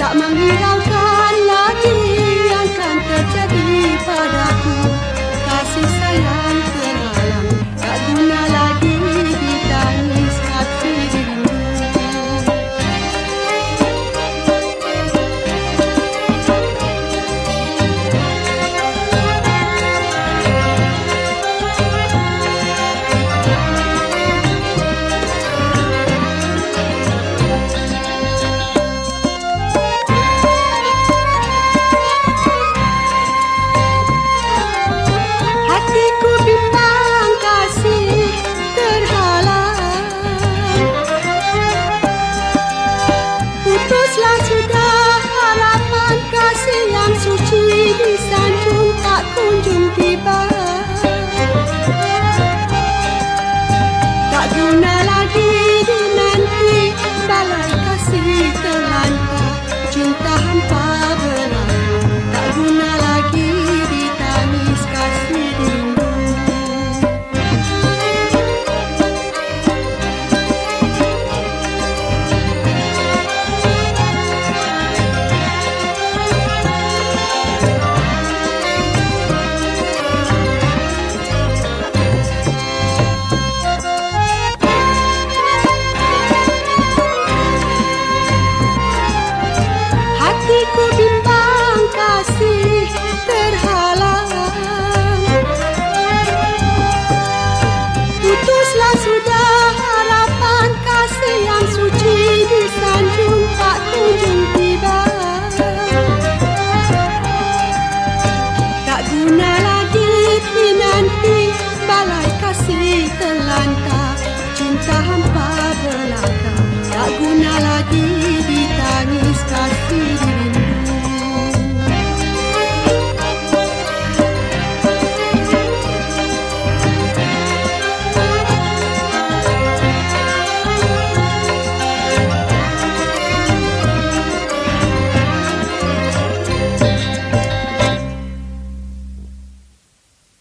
咱们遇到 Así